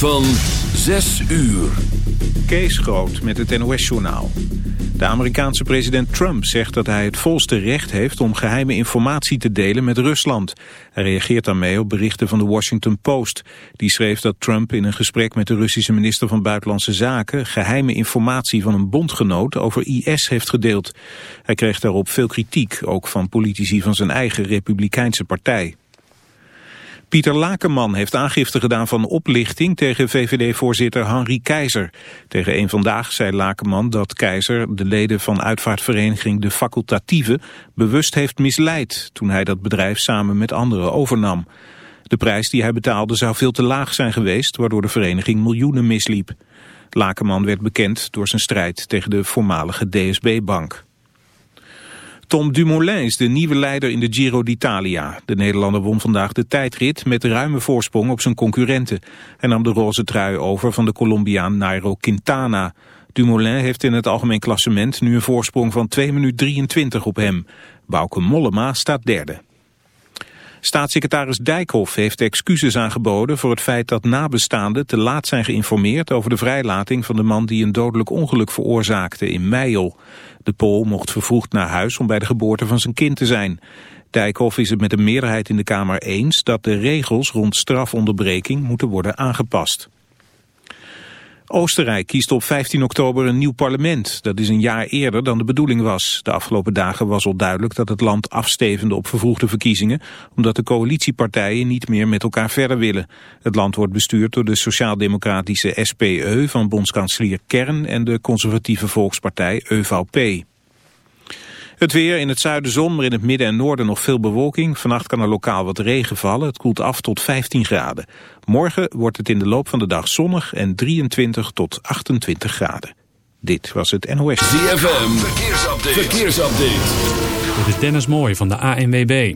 Van 6 uur. Kees Groot met het NOS-journaal. De Amerikaanse president Trump zegt dat hij het volste recht heeft om geheime informatie te delen met Rusland. Hij reageert daarmee op berichten van de Washington Post. Die schreef dat Trump in een gesprek met de Russische minister van Buitenlandse Zaken geheime informatie van een bondgenoot over IS heeft gedeeld. Hij kreeg daarop veel kritiek, ook van politici van zijn eigen republikeinse partij. Pieter Lakenman heeft aangifte gedaan van oplichting tegen VVD-voorzitter Henri Keizer. Tegen een Vandaag zei Lakenman dat Keizer de leden van uitvaartvereniging De Facultatieve bewust heeft misleid toen hij dat bedrijf samen met anderen overnam. De prijs die hij betaalde zou veel te laag zijn geweest, waardoor de vereniging miljoenen misliep. Lakenman werd bekend door zijn strijd tegen de voormalige DSB-bank. Tom Dumoulin is de nieuwe leider in de Giro d'Italia. De Nederlander won vandaag de tijdrit met ruime voorsprong op zijn concurrenten. Hij nam de roze trui over van de Colombiaan Nairo Quintana. Dumoulin heeft in het algemeen klassement nu een voorsprong van 2 minuten 23 op hem. Bauke Mollema staat derde. Staatssecretaris Dijkhoff heeft excuses aangeboden voor het feit dat nabestaanden te laat zijn geïnformeerd over de vrijlating van de man die een dodelijk ongeluk veroorzaakte in Meijel. De Pool mocht vervroegd naar huis om bij de geboorte van zijn kind te zijn. Dijkhoff is het met een meerderheid in de Kamer eens dat de regels rond strafonderbreking moeten worden aangepast. Oostenrijk kiest op 15 oktober een nieuw parlement. Dat is een jaar eerder dan de bedoeling was. De afgelopen dagen was al duidelijk dat het land afstevende op vervroegde verkiezingen... omdat de coalitiepartijen niet meer met elkaar verder willen. Het land wordt bestuurd door de sociaal-democratische SPE van bondskanselier Kern... en de conservatieve volkspartij EVP. Het weer in het zuiden zon, maar in het midden en noorden nog veel bewolking. Vannacht kan er lokaal wat regen vallen. Het koelt af tot 15 graden. Morgen wordt het in de loop van de dag zonnig en 23 tot 28 graden. Dit was het NOS. ZFM, verkeersupdate. verkeersupdate. Dit is Dennis Mooi van de ANWB.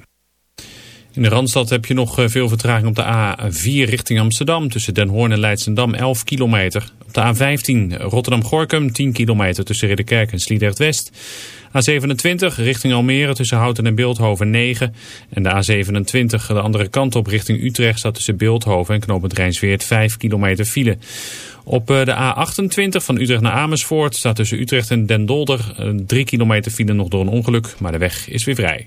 In de Randstad heb je nog eh, veel vertraging op de A4 richting Amsterdam. Tussen Den Hoorn en Leidsendam 11 kilometer. Op de A15 Rotterdam-Gorkum 10 kilometer tussen Ridderkerk en Sliedrecht-West. A27 richting Almere tussen Houten en Beeldhoven 9. En de A27 de andere kant op richting Utrecht staat tussen Beeldhoven en Knoopend Rijnsweert 5 kilometer file. Op eh, de A28 van Utrecht naar Amersfoort staat tussen Utrecht en Den Dolder 3 kilometer file nog door een ongeluk, maar de weg is weer vrij.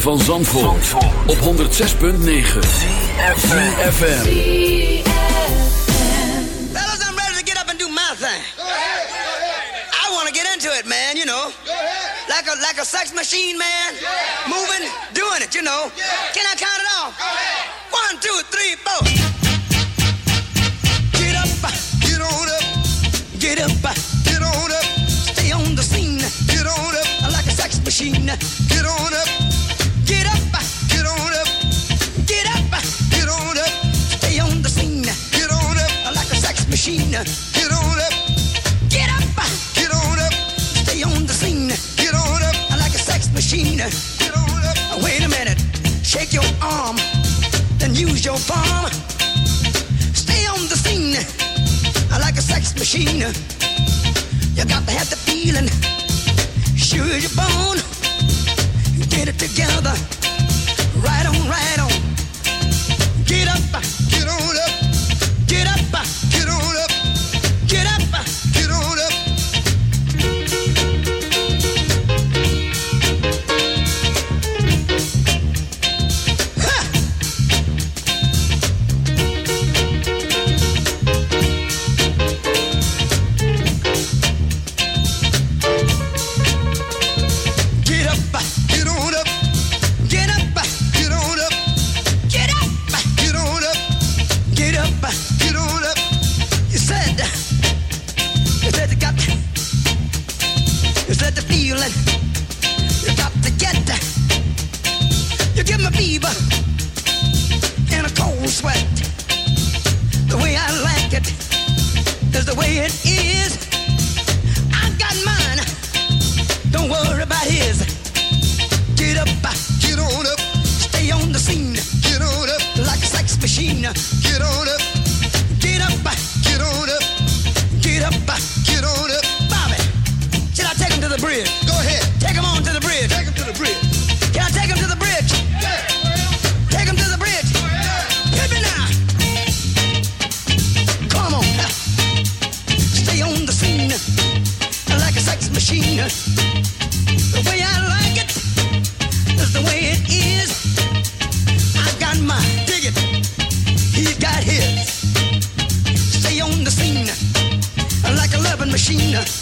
van Zandvoort, op 106.9 CFFM Fellas, I'm ready to get up and do my thing. I want to get into it, man, you know. Like a, like a sex machine, man. Moving. and use your farm. Stay on the scene like a sex machine. You got to have the feeling, sure your bone. Get it together, right on, right on. machine.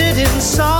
Depicted in song.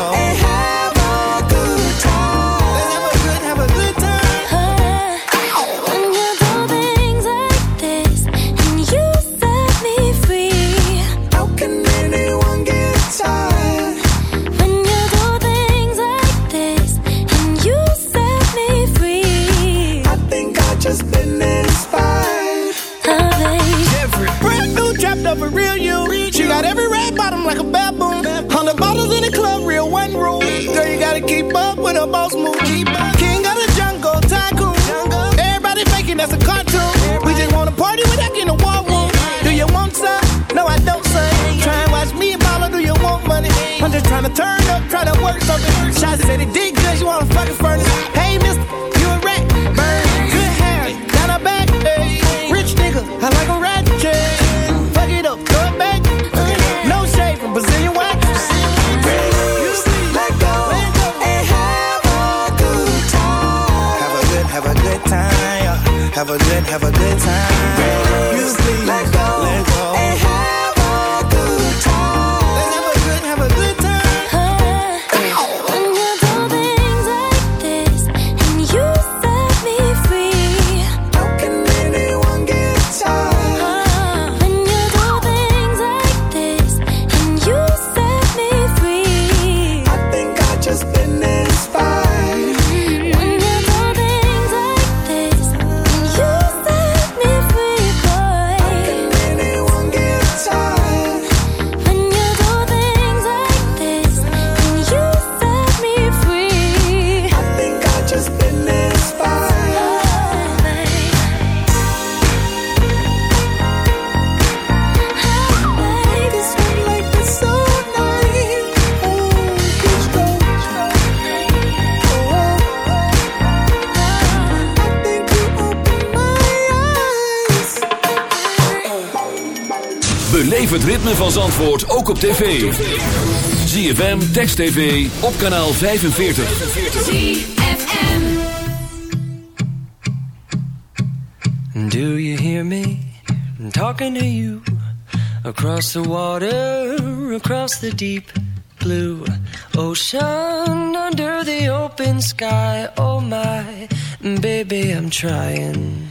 Turn up, try to work something. Shots said it did good, you wanna fucking furnace. Hey, mister, op tv. ZFM, Text TV, op kanaal 45. Do you hear me I'm talking to you across the water, across the deep blue ocean, under the open sky? Oh my, baby, I'm trying.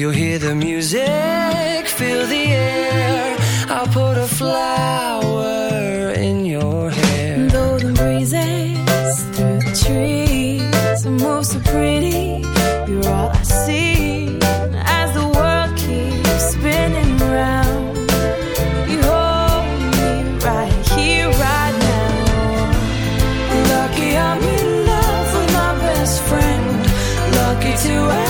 You'll hear the music, feel the air. I'll put a flower in your hair. Though the breezes through the trees, it moves so pretty. You're all I see as the world keeps spinning round. You hold me right here, right now. Lucky I'm in love with my best friend. Lucky to.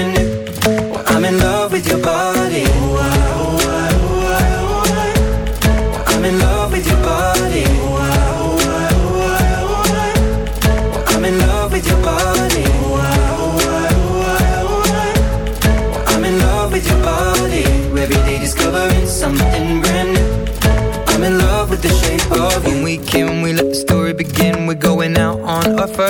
new.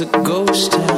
a ghost town.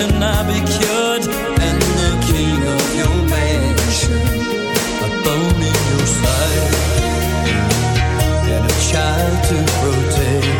can I be cured? And the king of your mansion, a bone in your side, and a child to protect.